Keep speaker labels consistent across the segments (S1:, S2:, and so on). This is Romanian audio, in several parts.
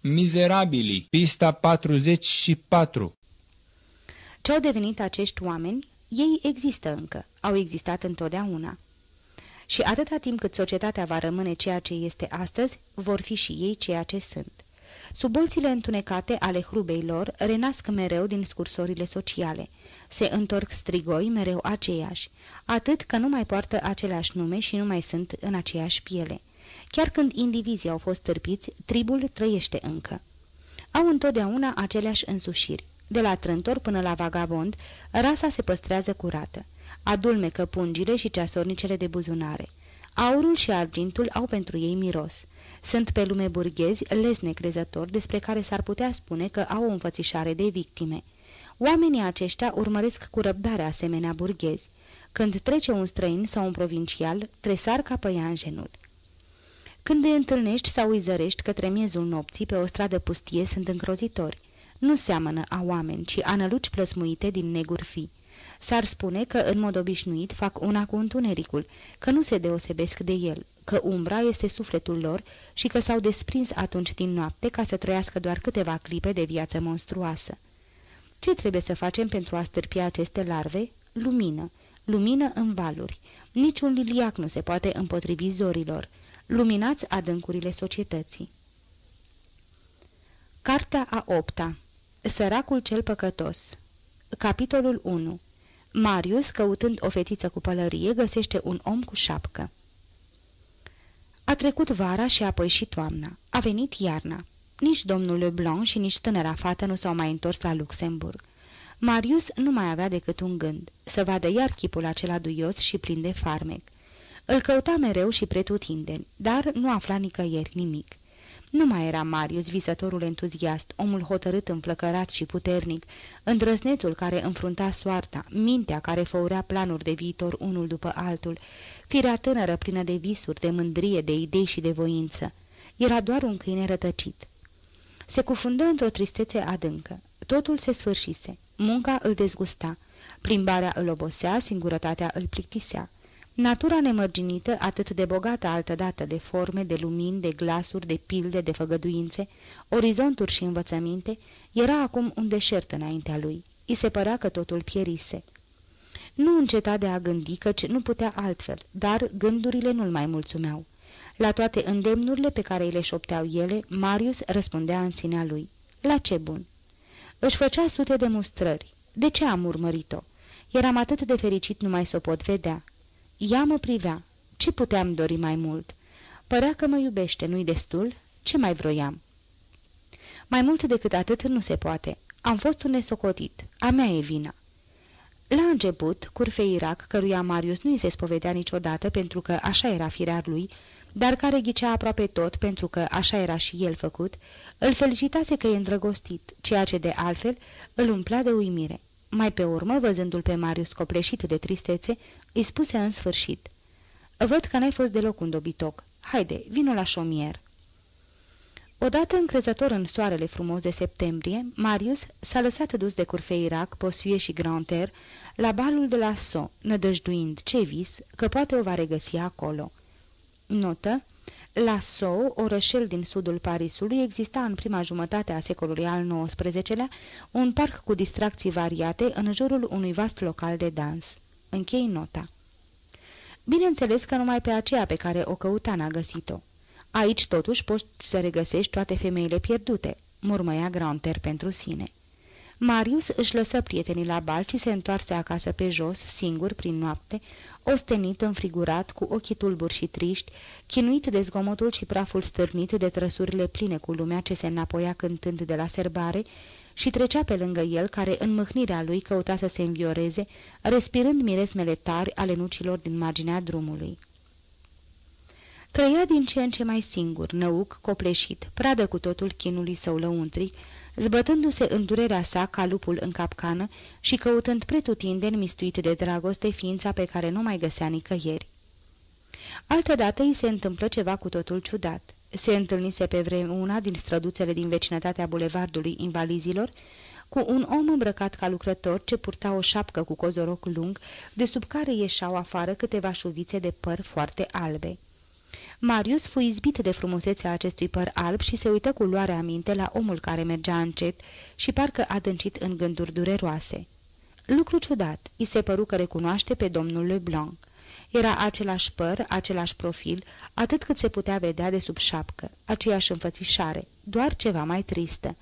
S1: Mizerabili, pista 44
S2: Ce au devenit acești oameni? Ei există încă, au existat întotdeauna. Și atâta timp cât societatea va rămâne ceea ce este astăzi, vor fi și ei ceea ce sunt. Sub bolțile întunecate ale hrubei lor, renasc mereu din scursorile sociale. Se întorc strigoi mereu aceiași, atât că nu mai poartă aceleași nume și nu mai sunt în aceeași piele. Chiar când indivizii au fost târpiți, tribul trăiește încă. Au întotdeauna aceleași însușiri. De la trântor până la vagabond, rasa se păstrează curată. Adulmecă pungile și ceasornicele de buzunare. Aurul și argintul au pentru ei miros. Sunt pe lume burghezi les necrezători despre care s-ar putea spune că au o înfățișare de victime. Oamenii aceștia urmăresc cu răbdare asemenea burghezi. Când trece un străin sau un provincial, tresar ca păianjenul. Când îi întâlnești sau îi zărești către miezul nopții pe o stradă pustie, sunt încrozitori. Nu seamănă a oameni, ci anăluci plăsmuite din neguri fi. S-ar spune că, în mod obișnuit, fac una cu întunericul, că nu se deosebesc de el, că umbra este sufletul lor și că s-au desprins atunci din noapte ca să trăiască doar câteva clipe de viață monstruoasă. Ce trebuie să facem pentru a stârpi aceste larve? Lumină. Lumină în valuri. Niciun liliac nu se poate împotrivi zorilor. Luminați adâncurile societății. Cartea a opta Săracul cel păcătos Capitolul 1 Marius, căutând o fetiță cu pălărie, găsește un om cu șapcă. A trecut vara și apoi și toamna. A venit iarna. Nici domnul Leblanc și nici tânăra fată nu s-au mai întors la Luxemburg. Marius nu mai avea decât un gând, să vadă iar chipul acela duios și plin de farmec. Îl căuta mereu și pretutindeni, dar nu afla nicăieri nimic. Nu mai era Marius, visătorul entuziast, omul hotărât, înflăcărat și puternic, îndrăznețul care înfrunta soarta, mintea care făurea planuri de viitor unul după altul, firea tânără plină de visuri, de mândrie, de idei și de voință. Era doar un câine rătăcit. Se cufundă într-o tristețe adâncă. Totul se sfârșise. Munca îl dezgusta. Plimbarea îl obosea, singurătatea îl plictisea. Natura nemărginită, atât de bogată altădată de forme, de lumini, de glasuri, de pilde, de făgăduințe, orizonturi și învățăminte, era acum un deșert înaintea lui. I se părea că totul pierise. Nu înceta de a gândi căci nu putea altfel, dar gândurile nu-l mai mulțumeau. La toate îndemnurile pe care îi le șopteau ele, Marius răspundea în sinea lui. La ce bun? Își făcea sute de mustrări. De ce am urmărit-o? Eram atât de fericit numai să o pot vedea. Ea mă privea. Ce puteam dori mai mult? Părea că mă iubește, nu-i destul? Ce mai vroiam? Mai mult decât atât nu se poate. Am fost un nesocotit. A mea e vina. La început, curfei Irak, căruia Marius nu-i se spovedea niciodată pentru că așa era firar lui, dar care ghicea aproape tot pentru că așa era și el făcut, îl felicitase că e îndrăgostit, ceea ce de altfel îl umplea de uimire. Mai pe urmă, văzându-l pe Marius copleșit de tristețe, îi spuse în sfârșit. Văd că n-ai fost deloc un dobitoc. Haide, vino la șomier." Odată încrezător în soarele frumos de septembrie, Marius s-a lăsat dus de Irak, Posuie și Granter la balul de la So, nădăjduind ce vis că poate o va regăsi acolo. Notă la Sceaux, orășel din sudul Parisului, exista în prima jumătate a secolului al XIX-lea un parc cu distracții variate în jurul unui vast local de dans. Închei nota. Bineînțeles că numai pe aceea pe care o căuta n-a găsit-o. Aici totuși poți să regăsești toate femeile pierdute, murmăia Granter pentru sine. Marius își lăsă prietenii la bal și se întoarse acasă pe jos, singur, prin noapte, ostenit, înfrigurat, cu ochii tulburi și triști, chinuit de zgomotul și praful stârnit de trăsurile pline cu lumea ce se înapoia cântând de la serbare și trecea pe lângă el, care în mâhnirea lui căuta să se învioreze, respirând miresmele tari ale nucilor din marginea drumului. Trăia din ce în ce mai singur, năuc, copleșit, pradă cu totul chinului său lăuntric, zbătându-se în durerea sa ca lupul în capcană și căutând pretutindeni mistuit de dragoste ființa pe care nu mai găsea nicăieri. Altădată îi se întâmplă ceva cu totul ciudat. Se întâlnise pe vreme una din străduțele din vecinătatea bulevardului invalizilor cu un om îmbrăcat ca lucrător ce purta o șapcă cu cozoroc lung, de sub care ieșeau afară câteva șuvițe de păr foarte albe. Marius fu izbit de frumusețea acestui păr alb și se uită cu luare aminte la omul care mergea încet și parcă adâncit în gânduri dureroase. Lucru ciudat, îi se păru că recunoaște pe domnul Leblanc. Era același păr, același profil, atât cât se putea vedea de sub șapcă, aceeași înfățișare, doar ceva mai tristă.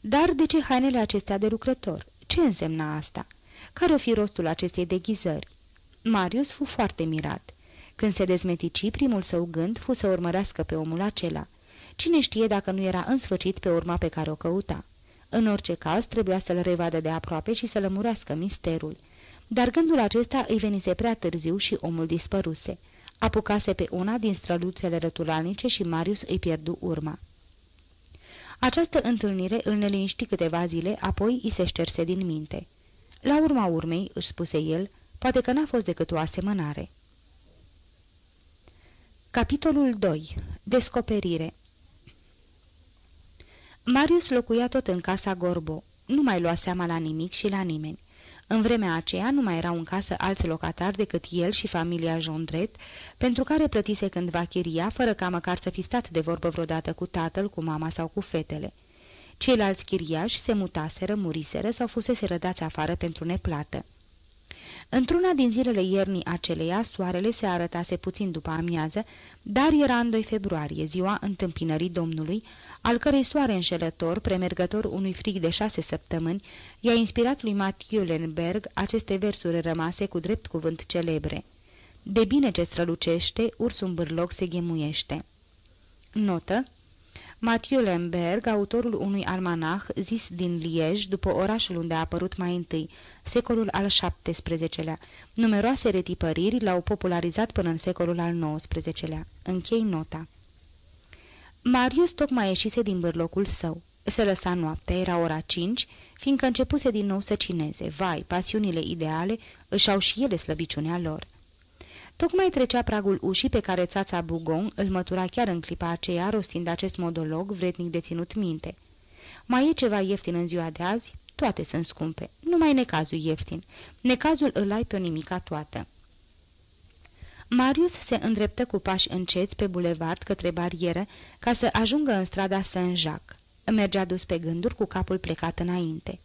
S2: Dar de ce hainele acestea de lucrător? Ce însemna asta? Care-o fi rostul acestei deghizări? Marius fu foarte mirat. Când se dezmetici, primul său gând fu să urmărească pe omul acela. Cine știe dacă nu era însfăcit pe urma pe care o căuta? În orice caz, trebuia să-l revadă de aproape și să lămurească misterul. Dar gândul acesta îi venise prea târziu și omul dispăruse. Apucase pe una din străluțele rătulalnice și Marius îi pierdu urma. Această întâlnire îl neliniști câteva zile, apoi îi se șterse din minte. La urma urmei, își spuse el, poate că n-a fost decât o asemănare. Capitolul 2. Descoperire Marius locuia tot în casa Gorbo. Nu mai lua seama la nimic și la nimeni. În vremea aceea nu mai erau în casă alți locatari decât el și familia Jondret, pentru care plătise cândva chiria, fără ca măcar să fi stat de vorbă vreodată cu tatăl, cu mama sau cu fetele. Ceilalți chiriași se mutaseră, muriseră sau fusese rădați afară pentru neplată. Într-una din zilele iernii aceleia, soarele se arătase puțin după amiază, dar era în 2 februarie, ziua întâmpinării Domnului, al cărei soare înșelător, premergător unui frig de șase săptămâni, i-a inspirat lui Mathieu Lenberg aceste versuri rămase cu drept cuvânt celebre. De bine ce strălucește, ursul bârloc se ghemuiește. Notă Mathieu Lemberg, autorul unui almanah zis din Liege, după orașul unde a apărut mai întâi, secolul al XVII-lea. Numeroase retipăriri l-au popularizat până în secolul al XIX-lea. Închei nota. Marius tocmai ieșise din bârlocul său. Se lăsa noaptea, era ora cinci, fiindcă începuse din nou să cineze. Vai, pasiunile ideale își au și ele slăbiciunea lor. Tocmai trecea pragul ușii pe care țața Bugon îl mătura chiar în clipa aceea, rostind acest modolog vrednic de ținut minte. Mai e ceva ieftin în ziua de azi? Toate sunt scumpe. Numai necazul ieftin. Necazul îl ai pe o nimica toată. Marius se îndreptă cu pași înceți pe bulevard către barieră ca să ajungă în strada Saint-Jacques. Mergea dus pe gânduri cu capul plecat înainte.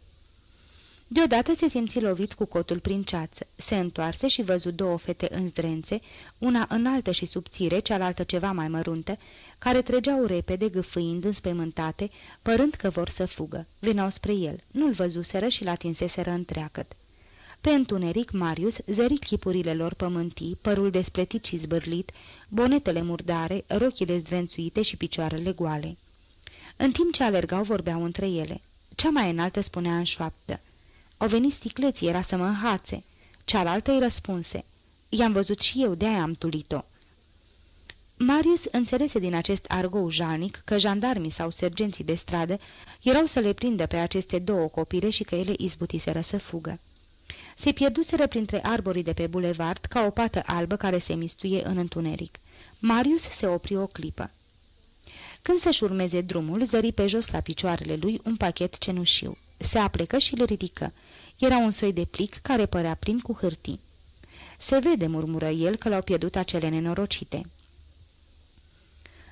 S2: Deodată se simți lovit cu cotul prin ceață. Se întoarse și văzu două fete în zdrențe, una înaltă și subțire, cealaltă ceva mai măruntă, care trăgeau repede, gâfâind înspăimântate, părând că vor să fugă. Veneau spre el. Nu-l văzuseră și l-atinseseră întreagăt. Pe întuneric, Marius zări chipurile lor pământii, părul despletit și zbârlit, bonetele murdare, rochile zdrențuite și picioarele goale. În timp ce alergau, vorbeau între ele. Cea mai înaltă spunea în șoaptă. Au venit sticleții, era să mă înhațe. Cealaltă îi răspunse. I-am văzut și eu, de-aia am tulit-o. Marius înțelese din acest argou jalnic că jandarmii sau sergenții de stradă erau să le prindă pe aceste două copile și că ele izbutiseră să fugă. Se pierduseră printre arborii de pe bulevard ca o pată albă care se mistuie în întuneric. Marius se opri o clipă. Când să-și urmeze drumul, zări pe jos la picioarele lui un pachet cenușiu. Se aplecă și le ridică. Era un soi de plic care părea plin cu hârtii. Se vede, murmură el, că l-au pierdut acele nenorocite.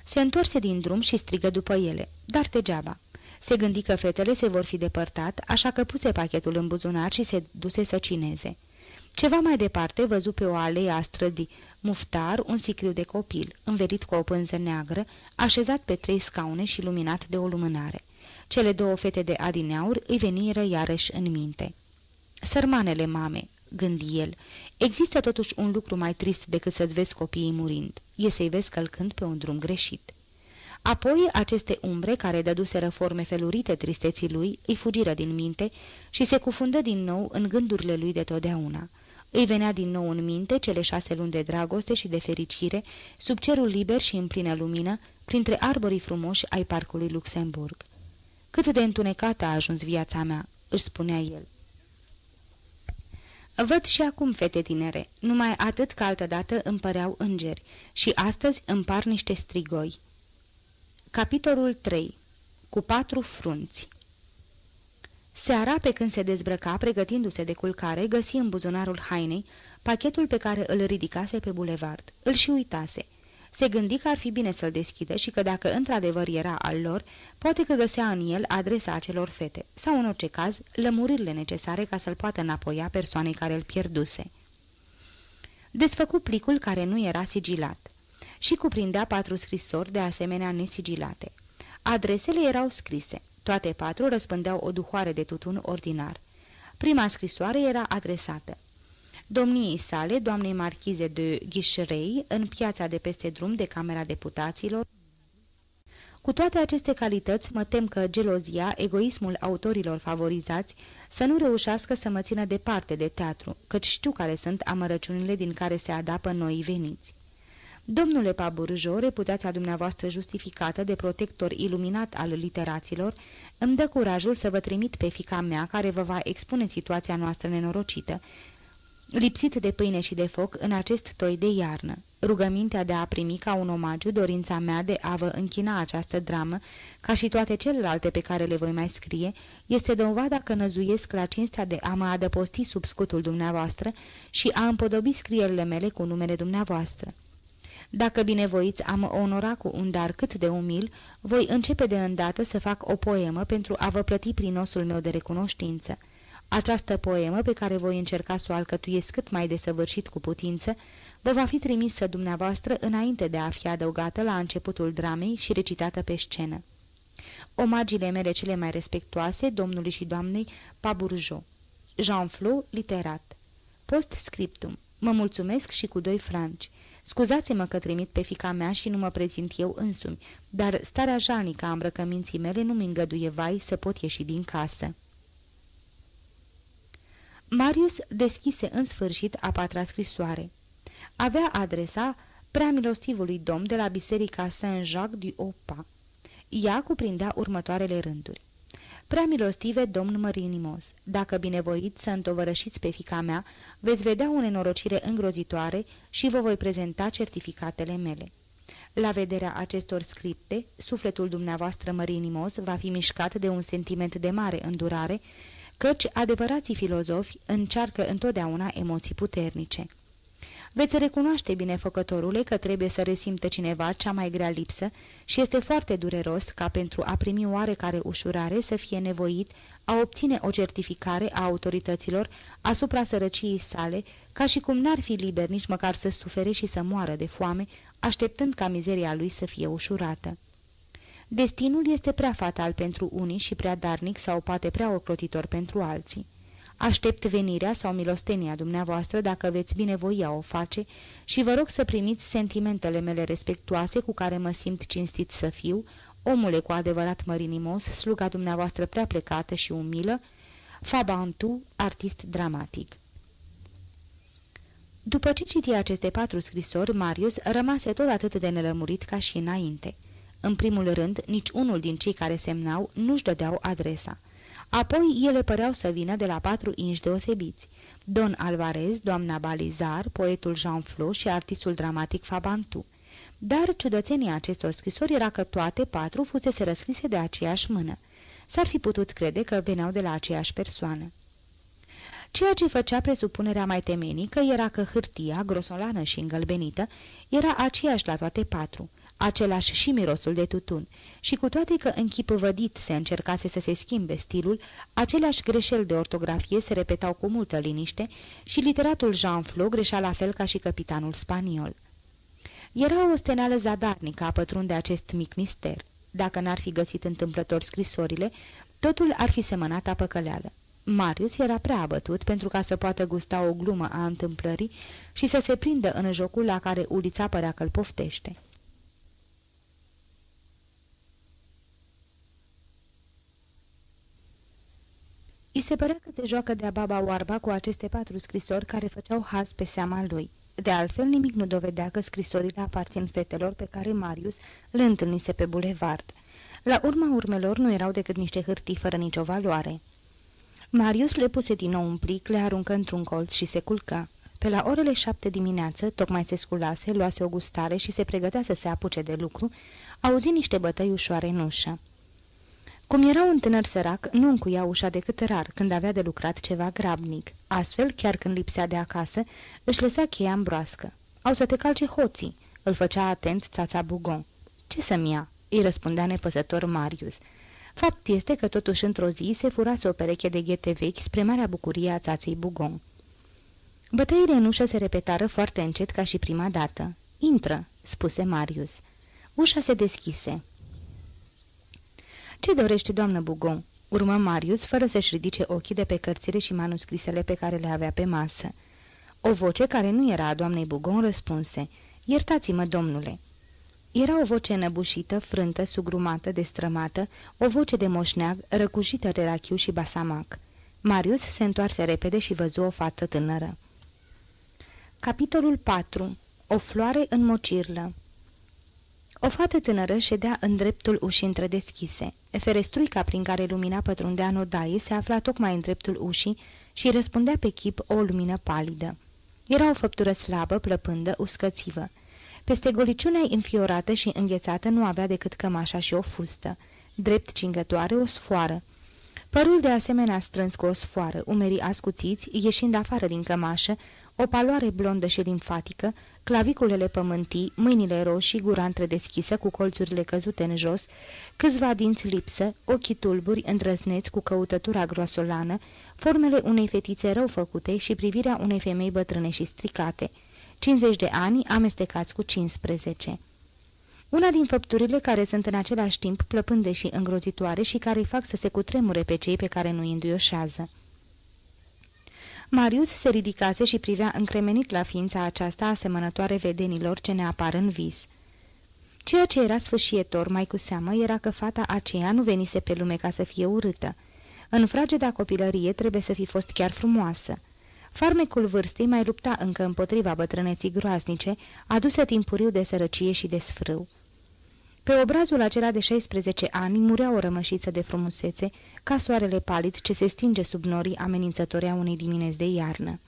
S2: Se întoarse din drum și strigă după ele, dar degeaba. Se gândi că fetele se vor fi depărtat, așa că puse pachetul în buzunar și se duse să cineze. Ceva mai departe văzu pe o alee a strădii muftar un sicriu de copil, învelit cu o pânză neagră, așezat pe trei scaune și luminat de o lumânare. Cele două fete de adineaur îi veniră iarăși în minte. Sărmanele mame, gândi el, există totuși un lucru mai trist decât să-ți vezi copiii murind. E să-i vezi călcând pe un drum greșit. Apoi aceste umbre care dăduseră forme felurite tristeții lui îi fugiră din minte și se cufundă din nou în gândurile lui de totdeauna. Îi venea din nou în minte cele șase luni de dragoste și de fericire, sub cerul liber și în plină lumină, printre arborii frumoși ai parcului Luxemburg. Cât de întunecată a ajuns viața mea, își spunea el. Văd și acum fete tinere, numai atât că altădată îmi păreau îngeri și astăzi îmi par niște strigoi. Capitolul 3. Cu patru frunți Seara, pe când se dezbrăca, pregătindu-se de culcare, găsi în buzunarul hainei pachetul pe care îl ridicase pe bulevard. Îl și uitase. Se gândi că ar fi bine să-l deschidă și că dacă într-adevăr era al lor, poate că găsea în el adresa acelor fete, sau în orice caz, lămuririle necesare ca să-l poată înapoia persoanei care îl pierduse. Desfăcu plicul care nu era sigilat și cuprindea patru scrisori de asemenea nesigilate. Adresele erau scrise. Toate patru răspândeau o duhoare de tutun ordinar. Prima scrisoare era adresată. Domniei sale, doamnei marchize de Ghișrei, în piața de peste drum de Camera Deputaților, cu toate aceste calități, mă tem că gelozia, egoismul autorilor favorizați, să nu reușească să mă țină departe de teatru, căci știu care sunt amărăciunile din care se adapă noi veniți. Domnule Paburjo, reputația dumneavoastră justificată de protector iluminat al literaților, îmi dă curajul să vă trimit pe fica mea care vă va expune situația noastră nenorocită, lipsit de pâine și de foc în acest toi de iarnă. Rugămintea de a primi ca un omagiu dorința mea de a vă închina această dramă, ca și toate celelalte pe care le voi mai scrie, este dovada că năzuiesc la cinstea de a mă adăposti sub scutul dumneavoastră și a împodobi scrierile mele cu numele dumneavoastră. Dacă binevoiți am onora cu un dar cât de umil, voi începe de îndată să fac o poemă pentru a vă plăti prin osul meu de recunoștință. Această poemă, pe care voi încerca să o alcătuiesc cât mai desăvârșit cu putință, vă va fi trimisă dumneavoastră înainte de a fi adăugată la începutul dramei și recitată pe scenă. Omagiile mele cele mai respectoase, domnului și doamnei Paburjo. Jean Flo, literat. Post scriptum. Mă mulțumesc și cu doi franci. Scuzați-mă că trimit pe fica mea și nu mă prezint eu însumi, dar starea jalnică a îmbrăcăminții mele nu mi îngăduie vai să pot ieși din casă. Marius deschise în sfârșit a patra scrisoare. Avea adresa prea milostivului domn de la biserica Saint-Jacques du Opa. Ea cuprindea următoarele rânduri. Prea milostive domn mărinimos, dacă binevoiți să întovărășiți pe fica mea, veți vedea o nenorocire îngrozitoare și vă voi prezenta certificatele mele. La vederea acestor scripte, sufletul dumneavoastră mărinimos va fi mișcat de un sentiment de mare îndurare, căci adevărații filozofi încearcă întotdeauna emoții puternice. Veți recunoaște, binefăcătorule, că trebuie să resimtă cineva cea mai grea lipsă și este foarte dureros ca pentru a primi oarecare ușurare să fie nevoit a obține o certificare a autorităților asupra sărăciei sale, ca și cum n-ar fi liber nici măcar să sufere și să moară de foame, așteptând ca mizeria lui să fie ușurată. Destinul este prea fatal pentru unii și prea darnic sau poate prea ocrotitor pentru alții. Aștept venirea sau milostenia dumneavoastră dacă veți binevoia o face și vă rog să primiți sentimentele mele respectuoase cu care mă simt cinstit să fiu, omule cu adevărat mărinimos, sluga dumneavoastră prea plecată și umilă, Fabantu, artist dramatic. După ce citi aceste patru scrisori, Marius rămase tot atât de nelămurit ca și înainte. În primul rând, nici unul din cei care semnau nu-și dădeau adresa. Apoi ele păreau să vină de la patru inși deosebiți. Don Alvarez, doamna Balizar, poetul Jean Flo și artistul dramatic Fabantu. Dar ciudățenia acestor scrisori era că toate patru fusese răscrise de aceeași mână. S-ar fi putut crede că veneau de la aceeași persoană. Ceea ce făcea presupunerea mai temenică era că hârtia, grosolană și îngălbenită, era aceeași la toate patru – același și mirosul de tutun, și cu toate că în chip vădit se încercase să se schimbe stilul, aceleași greșeli de ortografie se repetau cu multă liniște și literatul Jean Flo greșea la fel ca și capitanul spaniol. Era o steneală zadarnică a pătrunde acest mic mister. Dacă n-ar fi găsit întâmplător scrisorile, totul ar fi semănat a păcăleală. Marius era prea abătut pentru ca să poată gusta o glumă a întâmplării și să se prindă în jocul la care ulița părea că-l poftește. I se părea că se joacă de-a baba oarba cu aceste patru scrisori care făceau haz pe seama lui. De altfel, nimic nu dovedea că scrisorile aparțin fetelor pe care Marius le întâlnise pe bulevard. La urma urmelor nu erau decât niște hârtii fără nicio valoare. Marius le puse din nou un plic, le aruncă într-un colț și se culca. Pe la orele șapte dimineață, tocmai se sculase, luase o gustare și se pregătea să se apuce de lucru, auzi niște bătăi ușoare în ușă. Cum era un tânăr sărac, nu încuia ușa decât rar, când avea de lucrat ceva grabnic. Astfel, chiar când lipsea de acasă, își lăsa cheia în broască. Au să te calce hoții!" îl făcea atent țața Bugon. Ce să-mi ia?" îi răspundea nepăsător Marius. Fapt este că totuși într-o zi se furase o pereche de ghete vechi spre marea bucurie a țaței Bugon. Bătăile în ușă se repetară foarte încet ca și prima dată. Intră," spuse Marius. Ușa se deschise. Ce dorește, doamnă Bugon?" urmă Marius, fără să-și ridice ochii de pe cărțile și manuscrisele pe care le avea pe masă. O voce care nu era a doamnei Bugon răspunse, Iertați-mă, domnule." Era o voce înăbușită, frântă, sugrumată, destrămată, o voce de moșneag, răcușită de rachiu și basamac. Marius se întoarse repede și văzu o fată tânără. Capitolul 4. O floare în mocirlă O fată tânără ședea în dreptul ușii întredeschise. Ferestruica prin care lumina pătrundea în odaie se afla tocmai în dreptul ușii și răspundea pe chip o lumină palidă. Era o făptură slabă, plăpândă, uscățivă. Peste goliciunea înfiorată și înghețată nu avea decât cămașa și o fustă. Drept cingătoare o sfoară. Părul de asemenea strâns cu o sfoară, umerii ascuțiți, ieșind afară din cămașă, o paloare blondă și limfatică, claviculele pământii, mâinile roșii, gura întredeschisă cu colțurile căzute în jos, câțiva dinți lipsă, ochii tulburi, îndrăzneți cu căutătura groasolană, formele unei fetițe rău făcute și privirea unei femei bătrâne și stricate. 50 de ani amestecați cu 15. Una din făpturile care sunt în același timp plăpânde și îngrozitoare și care îi fac să se cutremure pe cei pe care nu îi înduioșează. Marius se ridicase și privea încremenit la ființa aceasta asemănătoare vedenilor ce ne apar în vis. Ceea ce era sfâșietor mai cu seamă era că fata aceea nu venise pe lume ca să fie urâtă. În frageda copilărie trebuie să fi fost chiar frumoasă. Farmecul vârstei mai lupta încă împotriva bătrâneții groaznice, adusă timpuriu de sărăcie și de sfrâu. Pe obrazul acela de 16 ani murea o rămășiță de frumusețe, ca soarele palid ce se stinge sub norii amenințători a unei dimineți de iarnă.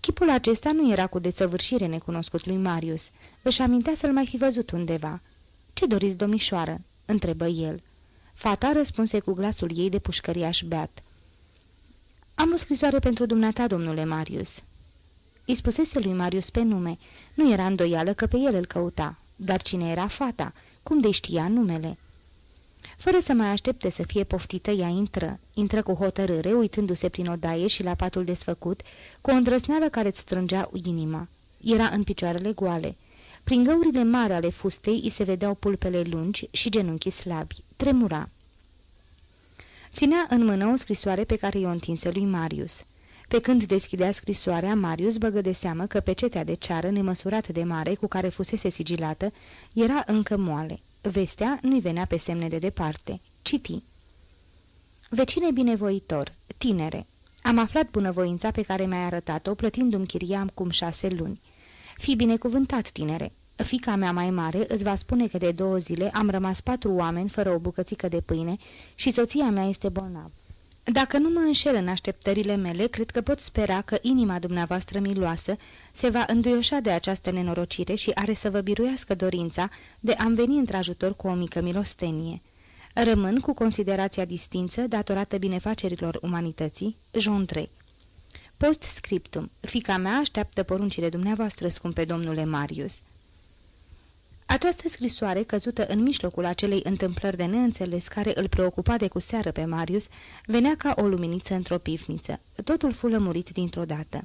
S2: Chipul acesta nu era cu desăvârșire necunoscut lui Marius. Își amintea să-l mai fi văzut undeva. Ce doriți, domnișoară?" întrebă el. Fata răspunse cu glasul ei de pușcăriaș beat. Am o scrisoare pentru dumneata, domnule Marius." Îi spusese lui Marius pe nume. Nu era îndoială că pe el îl căuta. Dar cine era fata? Cum de știa numele? Fără să mai aștepte să fie poftită, ea intră. Intră cu hotărâre, uitându-se prin odaie și la patul desfăcut, cu o îndrăsneală care îți strângea inima. Era în picioarele goale. Prin găurile mari ale fustei îi se vedeau pulpele lungi și genunchii slabi. Tremura. Ținea în mână o scrisoare pe care i-o întinse lui Marius. Pe când deschidea scrisoarea, Marius băgă de seamă că pecetea de ceară nemăsurată de mare cu care fusese sigilată era încă moale. Vestea nu-i venea pe semne de departe. Citi. Vecine binevoitor, tinere, am aflat bunăvoința pe care mi-ai arătat-o plătindu-mi chiria cum șase luni. Fii binecuvântat, tinere. Fica mea mai mare îți va spune că de două zile am rămas patru oameni fără o bucățică de pâine și soția mea este bolnavă. Dacă nu mă înșel în așteptările mele, cred că pot spera că inima dumneavoastră miloasă se va înduioșa de această nenorocire și are să vă biruiască dorința de a-mi veni într-ajutor cu o mică milostenie. Rămân cu considerația distință, datorată binefacerilor umanității, Jondre. Post scriptum. Fica mea așteaptă poruncile dumneavoastră, scumpe domnule Marius. Această scrisoare, căzută în mijlocul acelei întâmplări de neînțeles care îl preocupa de cu seară pe Marius, venea ca o luminiță într-o pivniță. Totul fu lămurit dintr-o dată.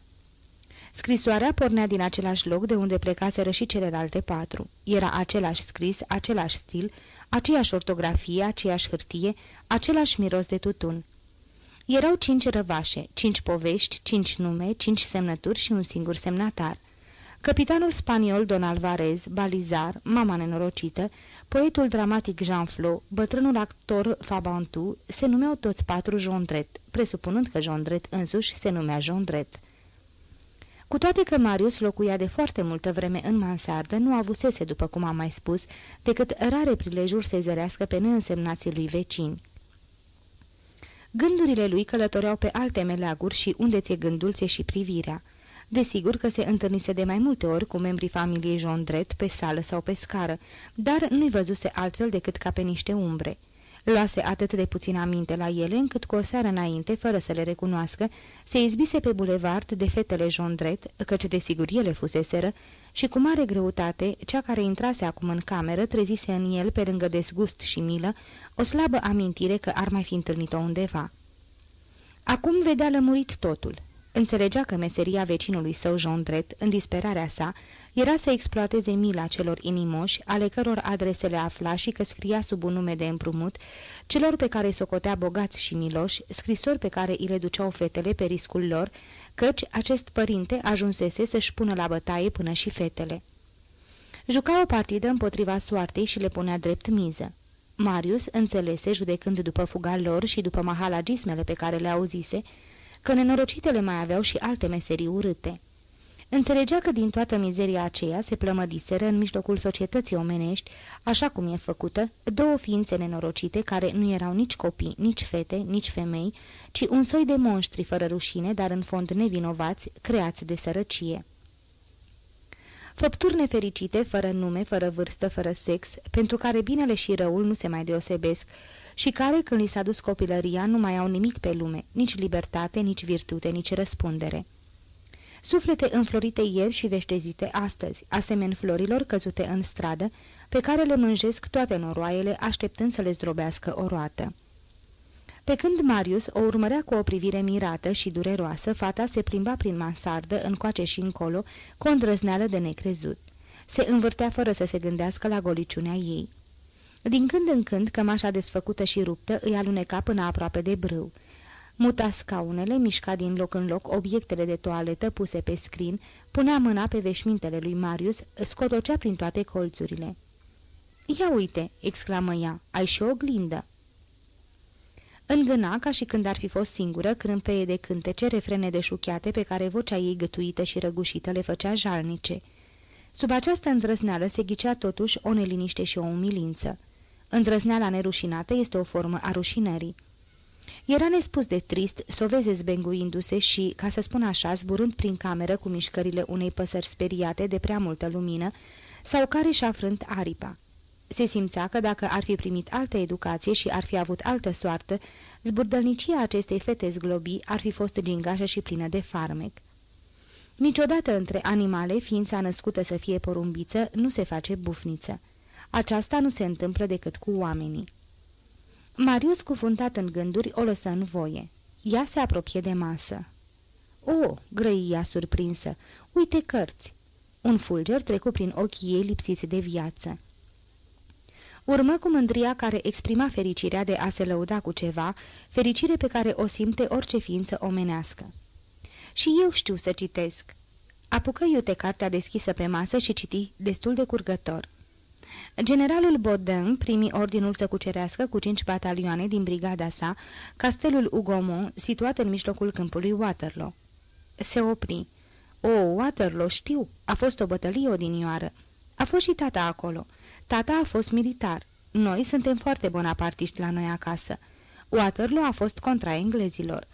S2: Scrisoarea pornea din același loc de unde plecaseră și celelalte patru. Era același scris, același stil, aceeași ortografie, aceeași hârtie, același miros de tutun. Erau cinci răvașe, cinci povești, cinci nume, cinci semnături și un singur semnatar. Capitanul spaniol Don Alvarez, Balizar, mama nenorocită, poetul dramatic Jean Flo, bătrânul actor Fabantu, se numeau toți patru Jondret, presupunând că Jondret însuși se numea Jondret. Cu toate că Marius locuia de foarte multă vreme în mansardă, nu avusese, după cum am mai spus, decât rare prilejuri să-i zărească pe neînsemnații lui vecini. Gândurile lui călătoreau pe alte meleaguri și unde ți-e gândul ți și privirea. Desigur că se întâlnise de mai multe ori cu membrii familiei Jondret pe sală sau pe scară, dar nu-i văzuse altfel decât ca pe niște umbre. Luase atât de puțin aminte la ele, încât cu o seară înainte, fără să le recunoască, se izbise pe bulevard de fetele Jondret, căci desigur ele fuseseră, și cu mare greutate, cea care intrase acum în cameră trezise în el, pe lângă dezgust și milă, o slabă amintire că ar mai fi întâlnit-o undeva. Acum vedea lămurit totul. Înțelegea că meseria vecinului său, Jondret, în disperarea sa, era să exploateze mila celor inimoși, ale căror adrese le afla și că scria sub un nume de împrumut, celor pe care socotea bogați și miloși, scrisori pe care îi le duceau fetele pe riscul lor, căci acest părinte ajunsese să-și pună la bătaie până și fetele. Juca o partidă împotriva soartei și le punea drept miză. Marius înțelese, judecând după fuga lor și după mahalagismele pe care le auzise, că nenorocitele mai aveau și alte meserii urâte. Înțelegea că din toată mizeria aceea se plămădiseră în mijlocul societății omenești, așa cum e făcută, două ființe nenorocite care nu erau nici copii, nici fete, nici femei, ci un soi de monștri fără rușine, dar în fond nevinovați, creați de sărăcie. Făpturi nefericite, fără nume, fără vârstă, fără sex, pentru care binele și răul nu se mai deosebesc și care, când li s-a dus copilăria, nu mai au nimic pe lume, nici libertate, nici virtute, nici răspundere. Suflete înflorite ieri și veștezite astăzi, asemeni florilor căzute în stradă, pe care le mânjesc toate noroaiele, așteptând să le zdrobească o roată. Pe când Marius o urmărea cu o privire mirată și dureroasă, fata se plimba prin mansardă, încoace și încolo, cu o îndrăzneală de necrezut. Se învârtea fără să se gândească la goliciunea ei. Din când în când, cămașa desfăcută și ruptă îi aluneca până aproape de brâu. Muta scaunele, mișca din loc în loc obiectele de toaletă puse pe scrin, punea mâna pe veșmintele lui Marius, scotocea prin toate colțurile. Ia uite!" exclamă ea, ai și o oglindă!" Îngâna ca și când ar fi fost singură, crâmpeie de cântece, refrene de șuchiate pe care vocea ei gătuită și răgușită le făcea jalnice. Sub această îndrăzneală se ghicea totuși o neliniște și o umilință. Îndrăzneala nerușinată este o formă a rușinării. Era nespus de trist să o veze zbenguindu-se și, ca să spun așa, zburând prin cameră cu mișcările unei păsări speriate de prea multă lumină, sau care și-a frânt aripa. Se simțea că dacă ar fi primit altă educație și ar fi avut altă soartă, zburdălnicia acestei fete zglobii ar fi fost gingașă și plină de farmec. Niciodată între animale, ființa născută să fie porumbiță, nu se face bufniță. Aceasta nu se întâmplă decât cu oamenii. Marius, cufuntat în gânduri, o lăsă în voie. Ea se apropie de masă. O, grăia surprinsă, uite cărți! Un fulger trecu prin ochii ei lipsiți de viață. Urmă cu mândria care exprima fericirea de a se lăuda cu ceva, fericire pe care o simte orice ființă omenească. Și eu știu să citesc. Apucă iute cartea deschisă pe masă și citi destul de curgător. Generalul Baudin primi ordinul să cucerească cu cinci batalioane din brigada sa castelul Ugomont, situat în mijlocul câmpului Waterloo. Se opri. O, Waterloo, știu, a fost o bătălie odinioară. A fost și tata acolo. Tata a fost militar. Noi suntem foarte bonapartiști la noi acasă. Waterloo a fost contra englezilor.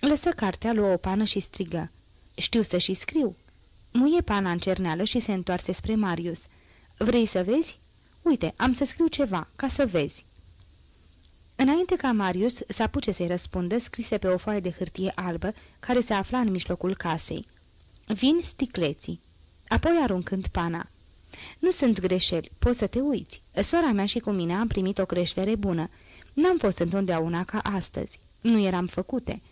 S2: Lăsă cartea, luă o pană și strigă. Știu să și scriu. Muie pana în cerneală și se întoarse spre Marius. Vrei să vezi? Uite, am să scriu ceva, ca să vezi." Înainte ca Marius să apuce să-i răspundă, scrise pe o foaie de hârtie albă, care se afla în mijlocul casei. Vin sticleții. Apoi aruncând pana. Nu sunt greșeli, poți să te uiți. Sora mea și cu mine am primit o creștere bună. N-am fost întotdeauna ca astăzi. Nu eram făcute.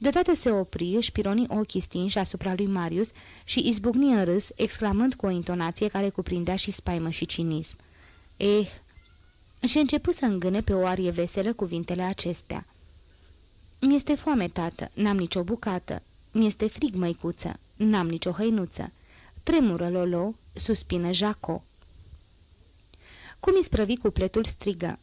S2: Deodată se opri, își pironi ochii stinși asupra lui Marius și izbucni în râs, exclamând cu o intonație care cuprindea și spaimă și cinism. Eh! Și început să îngâne pe o arie veselă cuvintele acestea. Mi-este foame, tată, n-am nicio bucată. Mi-este frig, măicuță, n-am nicio hăinuță. Tremură Lolo, suspină Jaco. Cum isprăvi cupletul strigă.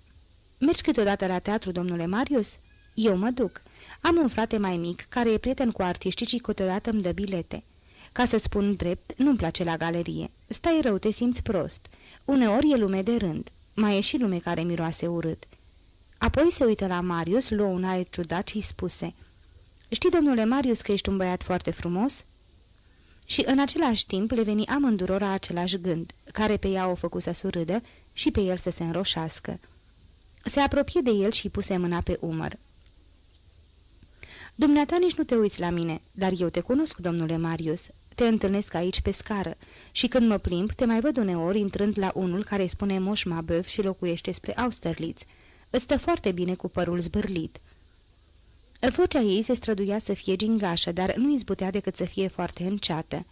S2: Mergi câteodată la teatru, domnule Marius?" Eu mă duc. Am un frate mai mic, care e prieten cu artiștii și câteodată îmi dă bilete. Ca să-ți spun drept, nu-mi place la galerie. Stai rău, te simți prost. Uneori e lume de rând. Mai e și lume care miroase urât. Apoi se uită la Marius, luă un aer ciudat și spuse Știi, domnule Marius, că ești un băiat foarte frumos?" Și în același timp le veni amândurora același gând, care pe ea o făcu să surâdă și pe el să se înroșească. Se apropie de el și puse mâna pe umăr. Dumneata nici nu te uiți la mine, dar eu te cunosc, domnule Marius. Te întâlnesc aici pe scară și când mă plimb, te mai văd uneori intrând la unul care îi spune Moș Mabeuf și locuiește spre Austerlitz. Îți stă foarte bine cu părul zbârlit." Vocea ei se străduia să fie gingașă, dar nu izbutea decât să fie foarte înceată.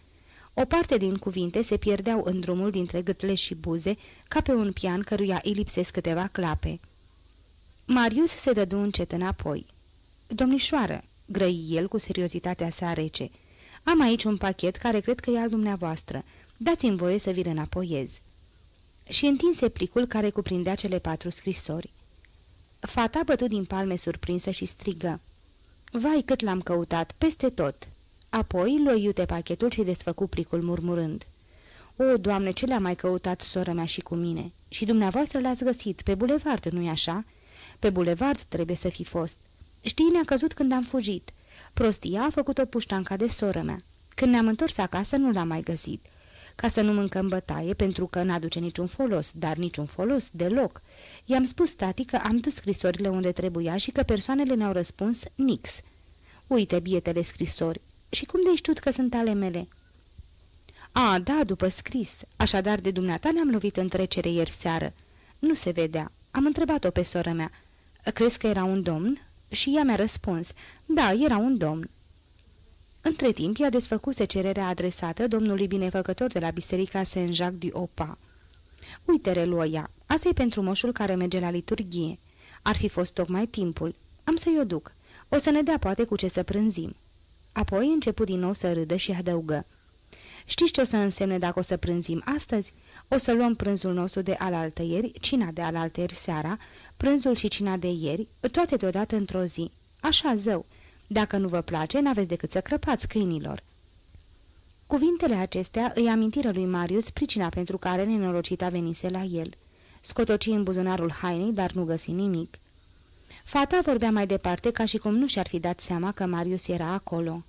S2: O parte din cuvinte se pierdeau în drumul dintre gâtle și buze, ca pe un pian căruia îi lipsesc câteva clape. Marius se dădu încet înapoi. Domnișoară, grăi el cu seriozitatea sa rece, am aici un pachet care cred că e al dumneavoastră. Dați-mi voie să vi-l înapoiez." Și întinse plicul care cuprindea cele patru scrisori. Fata bătu din palme surprinsă și strigă. Vai, cât l-am căutat, peste tot!" Apoi luă iute pachetul și desfăcu plicul murmurând. O, Doamne, ce le-a mai căutat sora mea și cu mine? Și dumneavoastră l-ați găsit, pe bulevard, nu-i așa? Pe bulevard trebuie să fi fost. Știi, ne-a căzut când am fugit. Prostia a făcut-o puștanca de soră mea. Când ne-am întors acasă, nu l-am mai găsit. Ca să nu mâncăm bătaie, pentru că n-aduce niciun folos, dar niciun folos, deloc. I-am spus tati că am dus scrisorile unde trebuia și că persoanele ne-au răspuns nix. Uite, bietele scrisori, și cum de știut că sunt ale mele?" A, da, după scris. Așadar, de dumneata ne-am lovit în trecere ieri seară. Nu se vedea. Am întrebat-o pe sora mea. Crezi că era un domn?" Și ea mi-a răspuns. Da, era un domn." Între timp, i-a desfăcuse cererea adresată domnului binefăcător de la biserica Saint-Jacques du Opa. Uite, reluă ea, asta e pentru moșul care merge la liturghie. Ar fi fost tocmai timpul. Am să-i o duc. O să ne dea poate cu ce să prânzim. Apoi început din nou să râdă și adăugă. Știți ce o să însemne dacă o să prânzim astăzi? O să luăm prânzul nostru de alaltă ieri, cina de alaltă ieri seara, prânzul și cina de ieri, toate deodată într-o zi. Așa, zău. Dacă nu vă place, n-aveți decât să crăpați câinilor." Cuvintele acestea îi amintiră lui Marius pricina pentru care nenorocita venise la el. Scotoci în buzunarul hainei, dar nu găsi nimic. Fata vorbea mai departe ca și cum nu și-ar fi dat seama că Marius era acolo.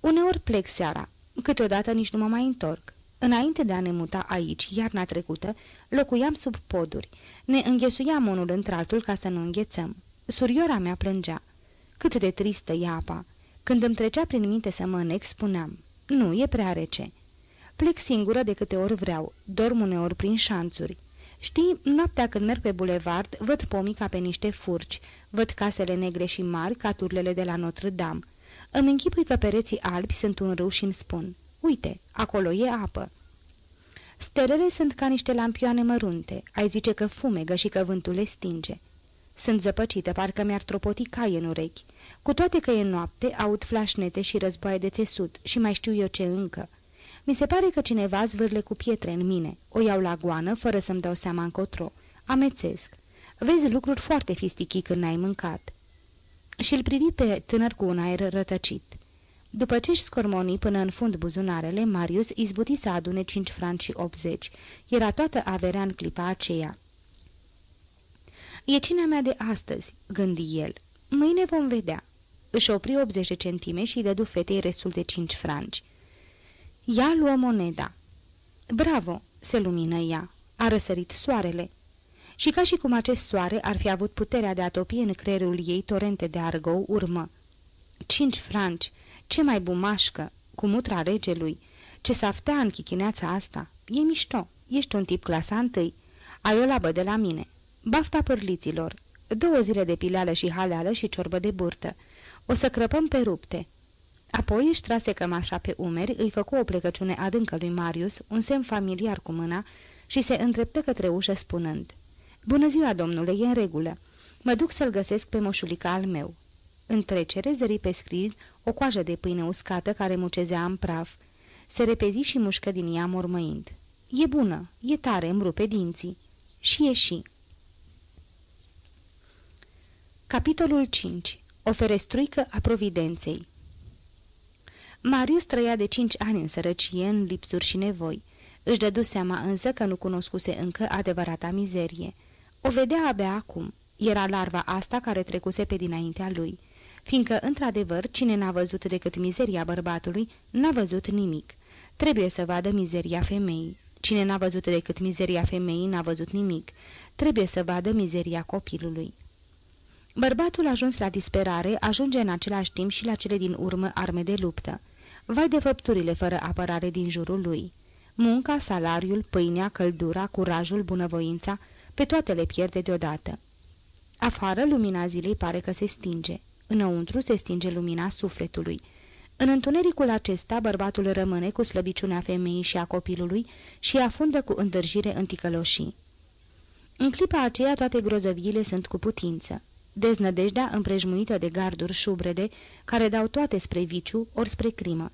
S2: Uneori plec seara, câteodată nici nu mă mai întorc. Înainte de a ne muta aici, iarna trecută, locuiam sub poduri. Ne înghesuiam unul într-altul ca să nu înghețăm. Surioara mea plângea. Cât de tristă e apa! Când îmi trecea prin minte să mă înnec, spuneam, nu, e prea rece. Plec singură de câte ori vreau, dorm uneori prin șanțuri. Știi, noaptea când merg pe bulevard, văd pomii ca pe niște furci, văd casele negre și mari ca turlele de la Notre-Dame. Îmi închipui că pereții albi sunt un râu și îmi spun, uite, acolo e apă. Stelele sunt ca niște lampioane mărunte, ai zice că fumegă și că vântul le stinge. Sunt zăpăcită, parcă mi-ar tropoti cai în urechi. Cu toate că e noapte, aud flașnete și războaie de țesut și mai știu eu ce încă. Mi se pare că cineva zvârle cu pietre în mine. O iau la goană, fără să-mi dau seama încotro. Amețesc. Vezi lucruri foarte fistichii când n-ai mâncat. Și îl privi pe tânăr cu un aer rătăcit. După ce-și scormoni până în fund buzunarele, Marius izbuti să adune 5 franci și 80. Era toată averea în clipa aceea. E cina mea de astăzi," gândi el. Mâine vom vedea." Își opri 80 centime și dădu fetei restul de 5 franci. Ea luă moneda. Bravo!" se lumină ea. A răsărit soarele. Și ca și cum acest soare ar fi avut puterea de a topi în creierul ei torente de argou, urmă. Cinci franci! Ce mai bumașcă! Cu mutra regelui! Ce saftea în chichineața asta! E mișto! Ești un tip clasa întâi! Ai o labă de la mine! Bafta părliților! Două zile de pileală și haleală și ciorbă de burtă! O să crăpăm pe rupte!" Apoi își trase cămașa pe umeri, îi făcu o plecăciune adâncă lui Marius, un semn familiar cu mâna, și se îndreptă către ușă spunând Bună ziua, domnule, e în regulă. Mă duc să-l găsesc pe moșulica al meu." În trecere zări pe scris o coajă de pâine uscată care mucezea în praf. Se repezi și mușcă din ea mormăind. E bună, e tare, îmi rupe dinții." Și ieși. Capitolul 5. O ferestruică a providenței Marius trăia de cinci ani în sărăcie, în lipsuri și nevoi. Își dădu seama însă că nu cunoscuse încă adevărata mizerie. O vedea abia acum. Era larva asta care trecuse pe dinaintea lui. Fiindcă, într-adevăr, cine n-a văzut decât mizeria bărbatului, n-a văzut nimic. Trebuie să vadă mizeria femeii. Cine n-a văzut decât mizeria femeii, n-a văzut nimic. Trebuie să vadă mizeria copilului. Bărbatul ajuns la disperare ajunge în același timp și la cele din urmă arme de luptă. Vai de făpturile fără apărare din jurul lui. Munca, salariul, pâinea, căldura, curajul, bunăvoința, pe toate le pierde deodată. Afară, lumina zilei pare că se stinge. Înăuntru se stinge lumina sufletului. În întunericul acesta, bărbatul rămâne cu slăbiciunea femeii și a copilului și afundă cu îndârjire în ticăloșii. În clipa aceea toate grozăviile sunt cu putință. Deznădejdea împrejmuită de garduri șubrede, care dau toate spre viciu ori spre crimă.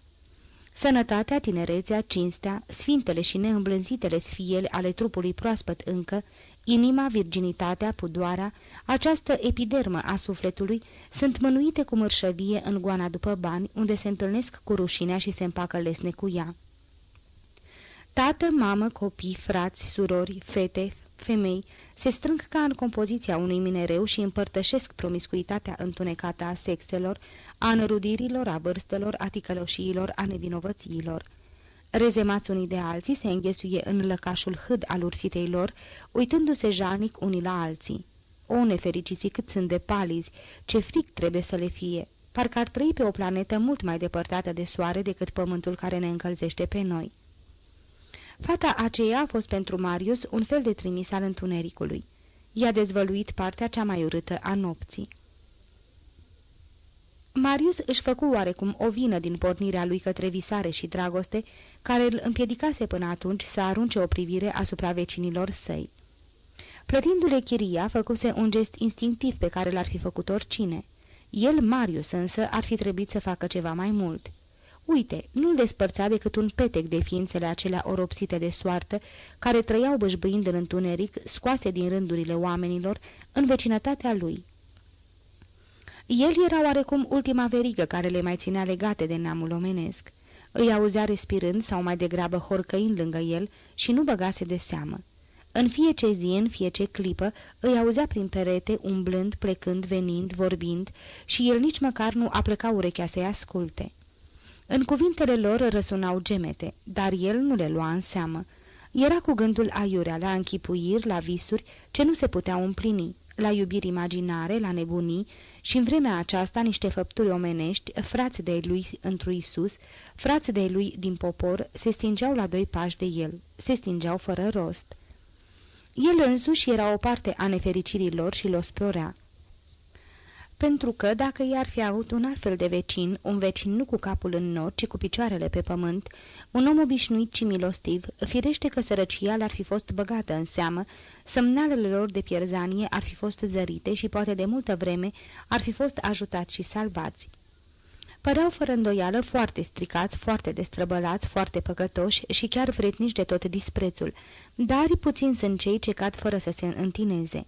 S2: Sănătatea, tinerețea, cinstea, sfintele și neîmblânzitele sfiele ale trupului proaspăt încă, inima, virginitatea, pudoarea, această epidermă a sufletului, sunt mânuite cu mărșăvie în goana după bani, unde se întâlnesc cu rușinea și se împacă lesne cu ea. Tată, mamă, copii, frați, surori, fete, femei, se strâng ca în compoziția unui minereu și împărtășesc promiscuitatea întunecată a sexelor, a înrudirilor, a vârstelor, a ticăloșiilor, a nevinovățiilor. Rezemați unii de alții se înghesuie în lăcașul hâd al ursitei lor, uitându-se jalnic unii la alții. O, nefericiții cât sunt de palizi, ce fric trebuie să le fie! Parcă ar trăi pe o planetă mult mai depărtată de soare decât pământul care ne încălzește pe noi. Fata aceea a fost pentru Marius un fel de trimis al întunericului. I-a dezvăluit partea cea mai urâtă a nopții. Marius își făcu oarecum o vină din pornirea lui către visare și dragoste, care îl împiedicase până atunci să arunce o privire asupra vecinilor săi. Plătindu-le chiria, făcuse un gest instinctiv pe care l-ar fi făcut oricine. El, Marius, însă, ar fi trebuit să facă ceva mai mult. Uite, nu-l despărțea decât un petec de ființele acelea oropsite de soartă, care trăiau bășbâind în întuneric, scoase din rândurile oamenilor, în vecinătatea lui. El era oarecum ultima verigă care le mai ținea legate de neamul omenesc. Îi auzea respirând sau mai degrabă horcăind lângă el și nu băgase de seamă. În fiecare zi, în fiecare clipă, îi auzea prin perete, umblând, plecând, venind, vorbind, și el nici măcar nu a plecat urechea să-i asculte. În cuvintele lor răsunau gemete, dar el nu le lua în seamă. Era cu gândul aiurea la închipuiri, la visuri, ce nu se puteau împlini, la iubiri imaginare, la nebunii și în vremea aceasta niște făpturi omenești, frați de lui într Isus, frați de lui din popor, se stingeau la doi pași de el, se stingeau fără rost. El însuși era o parte a nefericirii lor și l-o sporea pentru că dacă i-ar fi avut un alt fel de vecin, un vecin nu cu capul în nor, ci cu picioarele pe pământ, un om obișnuit și milostiv, firește că sărăcia le-ar fi fost băgată în seamă, semnalele lor de pierzanie ar fi fost zărite și poate de multă vreme ar fi fost ajutați și salvați. Păreau fără îndoială foarte stricați, foarte destrăbălați, foarte păcătoși și chiar vretnici de tot disprețul, dar puțin sunt cei ce cad fără să se întineze.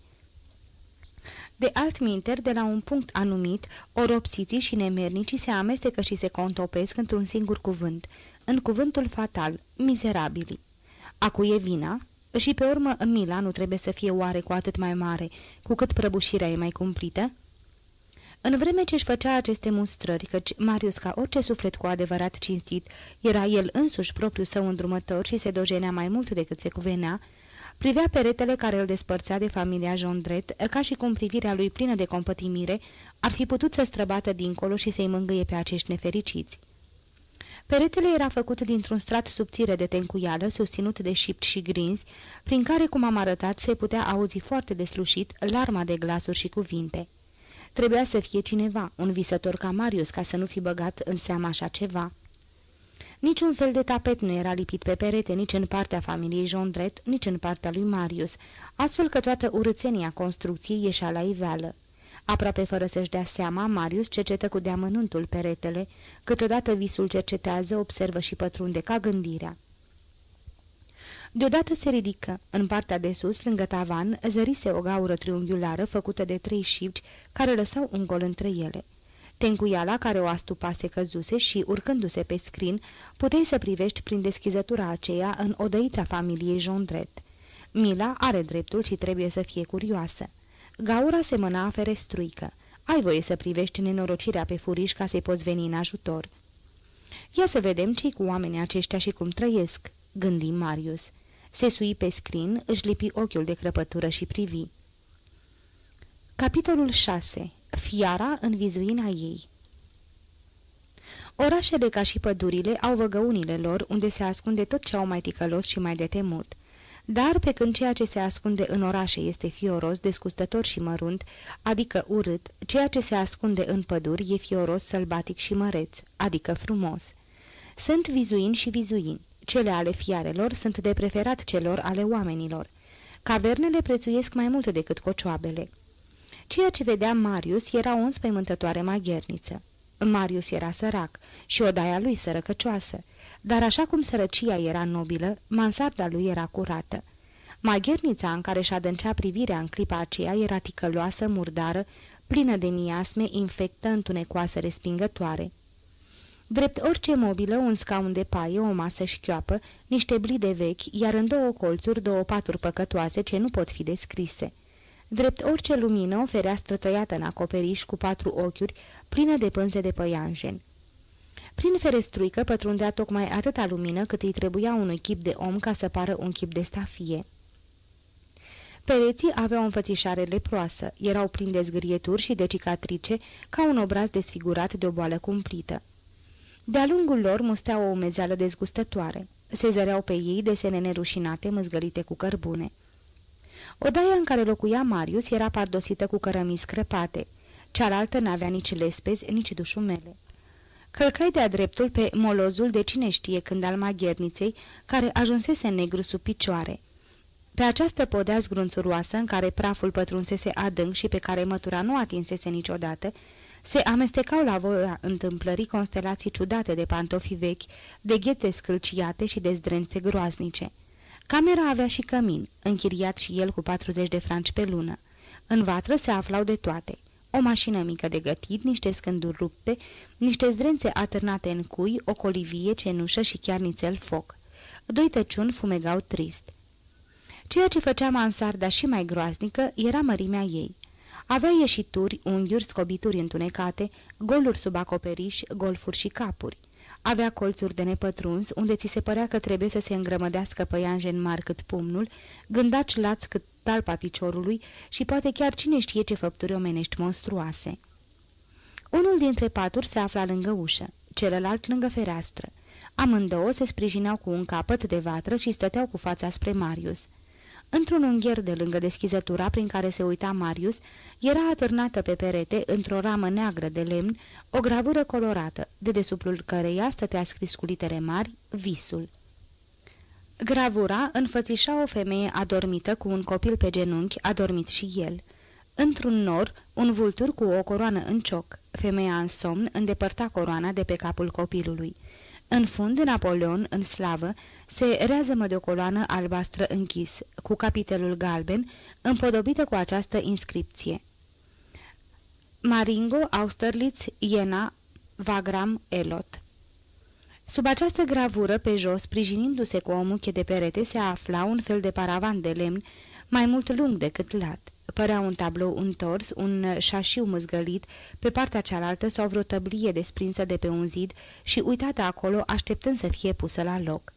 S2: De altminteri, de la un punct anumit, oropsiții și nemernicii se amestecă și se contopesc într-un singur cuvânt, în cuvântul fatal, mizerabili. Acu e vina? Și pe urmă, mila nu trebuie să fie oare cu atât mai mare, cu cât prăbușirea e mai cumplită? În vreme ce își făcea aceste mustrări, căci Marius, ca orice suflet cu adevărat cinstit, era el însuși propriul său îndrumător și se dojenea mai mult decât se cuvenea, Privea peretele care îl despărțea de familia Jondret, ca și cum privirea lui plină de compătimire ar fi putut să străbată dincolo și să-i mângâie pe acești nefericiți. Peretele era făcut dintr-un strat subțire de tencuială, susținut de șipt și grinzi, prin care, cum am arătat, se putea auzi foarte deslușit larma de glasuri și cuvinte. Trebuia să fie cineva, un visător ca Marius, ca să nu fi băgat în seama așa ceva. Niciun fel de tapet nu era lipit pe perete nici în partea familiei Jondret, nici în partea lui Marius, astfel că toată urățenia construcției ieșea la iveală. Aproape fără să-și dea seama, Marius cercetă cu deamănuntul peretele, câteodată visul cercetează, observă și pătrunde ca gândirea. Deodată se ridică. În partea de sus, lângă tavan, zărise o gaură triunghiulară făcută de trei șipci care lăsau un gol între ele. Tencuiala care o astupase căzuse și, urcându-se pe scrin, puteai să privești prin deschizătura aceea în odăița familiei Jondret. Mila are dreptul și trebuie să fie curioasă. Gaura semăna a ferestruică. Ai voie să privești nenorocirea pe furiș ca să-i poți veni în ajutor. Ia să vedem ce cu oamenii aceștia și cum trăiesc, gândi Marius. Se sui pe scrin, își lipi ochiul de crăpătură și privi. Capitolul 6. Fiara în vizuina ei Orașele ca și pădurile au văgăunile lor unde se ascunde tot ce au mai ticălos și mai de temut. Dar pe când ceea ce se ascunde în orașe este fioros, descustător și mărunt, adică urât, ceea ce se ascunde în păduri e fioros, sălbatic și măreț, adică frumos. Sunt vizuini și vizuini. Cele ale fiarelor sunt de preferat celor ale oamenilor. Cavernele prețuiesc mai mult decât cocioabele. Ceea ce vedea Marius era o înspăimântătoare magherniță. Marius era sărac și odaia lui sărăcăcioasă, dar așa cum sărăcia era nobilă, mansarda lui era curată. Maghernița în care și adâncea privirea în clipa aceea era ticăloasă, murdară, plină de miasme, infectă, întunecoasă, respingătoare. Drept orice mobilă, un scaun de paie, o masă șchioapă, niște blide vechi, iar în două colțuri două paturi păcătoase ce nu pot fi descrise. Drept orice lumină, o fereastră tăiată în acoperiș cu patru ochiuri, plină de pânze de păianjen. Prin ferestruică pătrundea tocmai atâta lumină cât îi trebuia unui chip de om ca să pară un chip de stafie. Pereții aveau o înfățișare leproasă, erau plini de zgârieturi și de cicatrice, ca un obraz desfigurat de o boală cumplită. De-a lungul lor mustea o umezeală dezgustătoare. Se zăreau pe ei desene nerușinate, măzgălite cu cărbune. Odaia în care locuia Marius era pardosită cu cărămii scrăpate. Cealaltă n-avea nici lespezi, nici dușumele. Călcai de-a dreptul pe molozul de cine știe când al magherniței, care ajunsese negru sub picioare. Pe această podea zgrunțuroasă, în care praful pătrunsese adânc și pe care mătura nu atinsese niciodată, se amestecau la voia întâmplării constelații ciudate de pantofi vechi, de ghete scâlciate și de zdrențe groaznice. Camera avea și cămin, închiriat și el cu 40 de franci pe lună. În vatră se aflau de toate. O mașină mică de gătit, niște scânduri rupte, niște zdrențe atârnate în cui, o colivie, cenușă și chiar nițel foc. Doi tăciuni fumegau trist. Ceea ce făcea mansarda și mai groaznică era mărimea ei. Avea ieșituri, unghiuri, scobituri întunecate, goluri sub acoperiș, golfuri și capuri. Avea colțuri de nepătruns, unde ți se părea că trebuie să se îngrămădească păianjen mari cât pumnul, gândaci lați cât talpa piciorului și poate chiar cine știe ce făpturi omenești monstruoase. Unul dintre paturi se afla lângă ușă, celălalt lângă fereastră. Amândouă se sprijineau cu un capăt de vatră și stăteau cu fața spre Marius. Într-un ungher de lângă deschizătura prin care se uita Marius, era atârnată pe perete, într-o ramă neagră de lemn, o gravură colorată, de desuplul căreia stătea scris cu litere mari, visul. Gravura înfățișa o femeie adormită cu un copil pe genunchi, adormit și el. Într-un nor, un vultur cu o coroană în cioc. Femeia în somn îndepărta coroana de pe capul copilului. În fund, Napoleon, în slavă, se reazămă de o coloană albastră închis, cu capitelul galben, împodobită cu această inscripție. Maringo, Austerlitz, Iena, Vagram, Elot. Sub această gravură, pe jos, sprijinindu-se cu o muche de perete, se afla un fel de paravan de lemn, mai mult lung decât lat. Părea un tablou întors, un șașiu măzgălit, pe partea cealaltă sau vreo tăblie desprinsă de pe un zid și uitată acolo, așteptând să fie pusă la loc.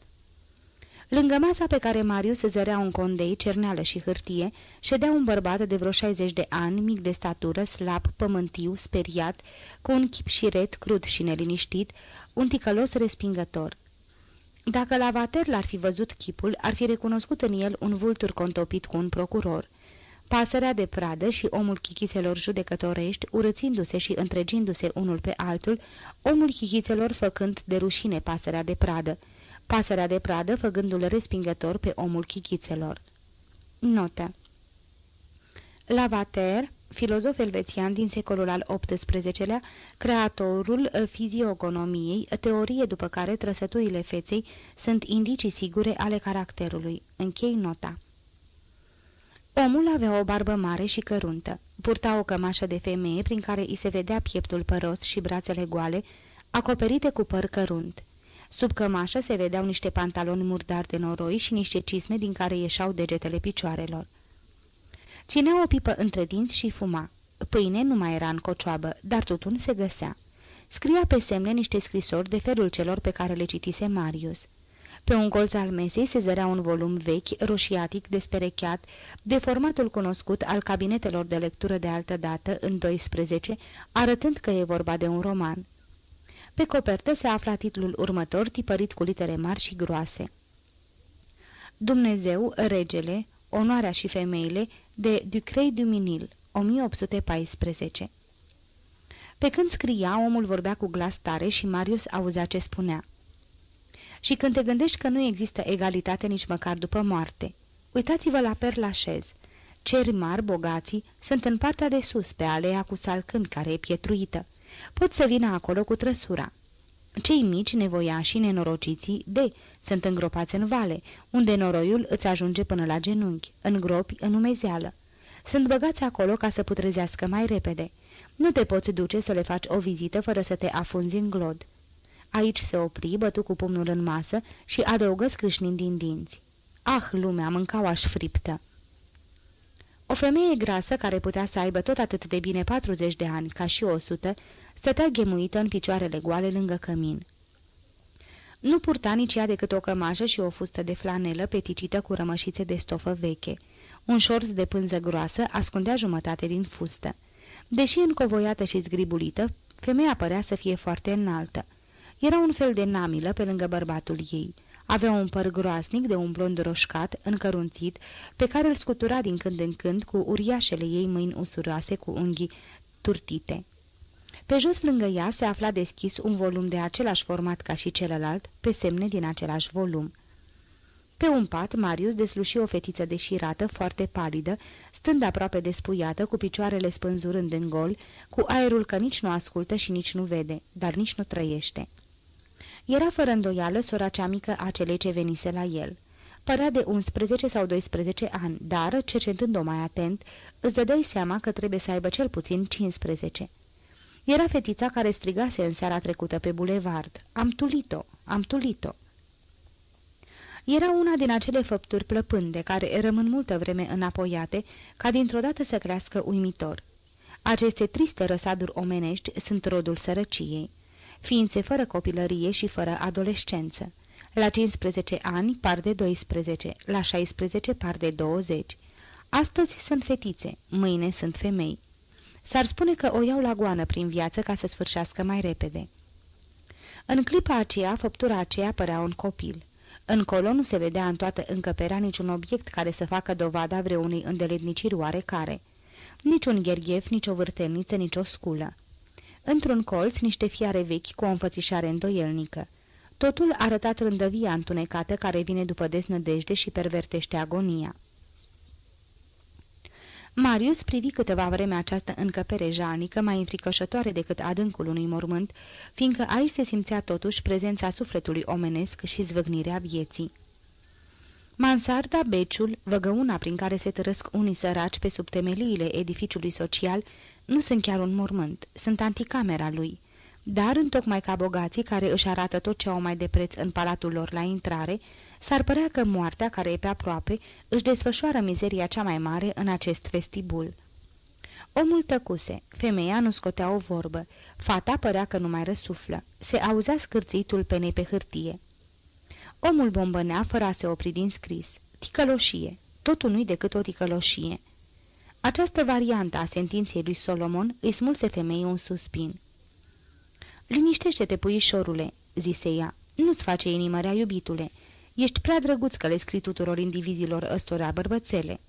S2: Lângă masa pe care Marius zărea un condei, cerneală și hârtie, ședea un bărbat de vreo 60 de ani, mic de statură, slab, pământiu, speriat, cu un chip șiret, crud și neliniștit, un ticălos respingător. Dacă la Vater l-ar fi văzut chipul, ar fi recunoscut în el un vultur contopit cu un procuror. Pasărea de pradă și omul chichițelor judecătorești, urățindu-se și întregindu-se unul pe altul, omul chichițelor făcând de rușine pasărea de pradă, pasărea de pradă făgându-l respingător pe omul chichițelor. Notă Lavater, filozof elvețian din secolul al XVIII-lea, creatorul fiziogonomiei, teorie după care trăsăturile feței sunt indicii sigure ale caracterului. Închei nota. Omul avea o barbă mare și căruntă. Purta o cămașă de femeie prin care îi se vedea pieptul păros și brațele goale, acoperite cu păr cărunt. Sub cămașă se vedeau niște pantaloni murdari de noroi și niște cisme din care ieșau degetele picioarelor. Ținea o pipă între dinți și fuma. Pâine nu mai era în cocioabă, dar tutun se găsea. Scria pe semne niște scrisori de felul celor pe care le citise Marius. Pe un colț al mesei se zărea un volum vechi, roșiatic, desperecheat, de formatul cunoscut al cabinetelor de lectură de altă dată, în 12, arătând că e vorba de un roman. Pe copertă se afla titlul următor, tipărit cu litere mari și groase. Dumnezeu, regele, onoarea și femeile, de Ducrei du Minil, 1814 Pe când scria, omul vorbea cu glas tare și Marius auzea ce spunea. Și când te gândești că nu există egalitate nici măcar după moarte, uitați-vă la Perlașez. Ceri mari, bogații, sunt în partea de sus, pe alea cu salcâmi care e pietruită. Pot să vină acolo cu trăsura. Cei mici, nevoiași, nenorociții, de, sunt îngropați în vale, unde noroiul îți ajunge până la genunchi, în gropi, în umezeală. Sunt băgați acolo ca să putrezească mai repede. Nu te poți duce să le faci o vizită fără să te afunzi în glod. Aici se opri, bătu cu pumnul în masă și adăugă scrâșnind din dinți. Ah, lumea, mâncau aș friptă! O femeie grasă, care putea să aibă tot atât de bine 40 de ani ca și 100, stătea ghemuită în picioarele goale lângă cămin. Nu purta nici ea decât o cămașă și o fustă de flanelă peticită cu rămășițe de stofă veche. Un șorț de pânză groasă ascundea jumătate din fustă. Deși încovoiată și zgribulită, femeia părea să fie foarte înaltă. Era un fel de namilă pe lângă bărbatul ei. Avea un păr groasnic de un blond roșcat, încărunțit, pe care îl scutura din când în când cu uriașele ei mâini usuroase cu unghii turtite. Pe jos lângă ea se afla deschis un volum de același format ca și celălalt, pe semne din același volum. Pe un pat, Marius desluși o fetiță deșirată, foarte palidă, stând aproape despuiată, cu picioarele spânzurând în gol, cu aerul că nici nu ascultă și nici nu vede, dar nici nu trăiește. Era fără îndoială sora cea mică a celei ce venise la el. Părea de 11 sau 12 ani, dar, cercetând-o mai atent, îți dădeai seama că trebuie să aibă cel puțin 15. Era fetița care strigase în seara trecută pe bulevard. Am tulit-o, am tulit-o. Era una din acele făpturi plăpânde care rămân multă vreme înapoiate, ca dintr-o dată să crească uimitor. Aceste triste răsaduri omenești sunt rodul sărăciei ființe fără copilărie și fără adolescență. La 15 ani par de 12, la 16 par de 20. Astăzi sunt fetițe, mâine sunt femei. S-ar spune că o iau la goană prin viață ca să sfârșească mai repede. În clipa aceea, făptura aceea părea un copil. Încolo nu se vedea în toată încăperea niciun obiect care să facă dovada vreunei îndeletniciri oarecare. Nici un gherghef, nici o vârtelniță, nici o sculă. Într-un colț, niște fiare vechi cu o înfățișare îndoielnică. Totul arătat rândăvia întunecată care vine după deznădejde și pervertește agonia. Marius privi câteva vreme această încăpere jalnică, mai înfricoșătoare decât adâncul unui mormânt, fiindcă aici se simțea totuși prezența sufletului omenesc și zvâgnirea vieții. Mansarda, beciul, văgăuna prin care se tărăsc unii săraci pe sub temeliile edificiului social, nu sunt chiar un mormânt, sunt anticamera lui. Dar, întocmai ca bogații care își arată tot ce au mai de preț în palatul lor la intrare, s-ar părea că moartea, care e pe aproape, își desfășoară mizeria cea mai mare în acest vestibul. Omul tăcuse, femeia nu scotea o vorbă, fata părea că nu mai răsuflă, se auzea scârțitul penei pe hârtie. Omul bombănea fără a se opri din scris. Ticăloșie. Totul nu-i decât o ticăloșie. Această variantă a sentinței lui Solomon îi smulse femeii un suspin. Liniștește-te, puișorule," zise ea. Nu-ți face inimărea, iubitule. Ești prea drăguț că le scrii tuturor indivizilor ăstora bărbățele."